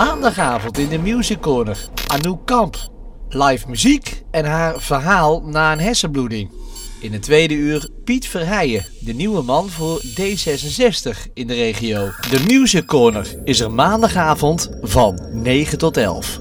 Maandagavond in de Music Corner. Anouk Kamp. Live muziek en haar verhaal na een hersenbloeding. In het tweede uur Piet Verheijen, de nieuwe man voor D66 in de regio. De Music Corner is er maandagavond van 9 tot 11.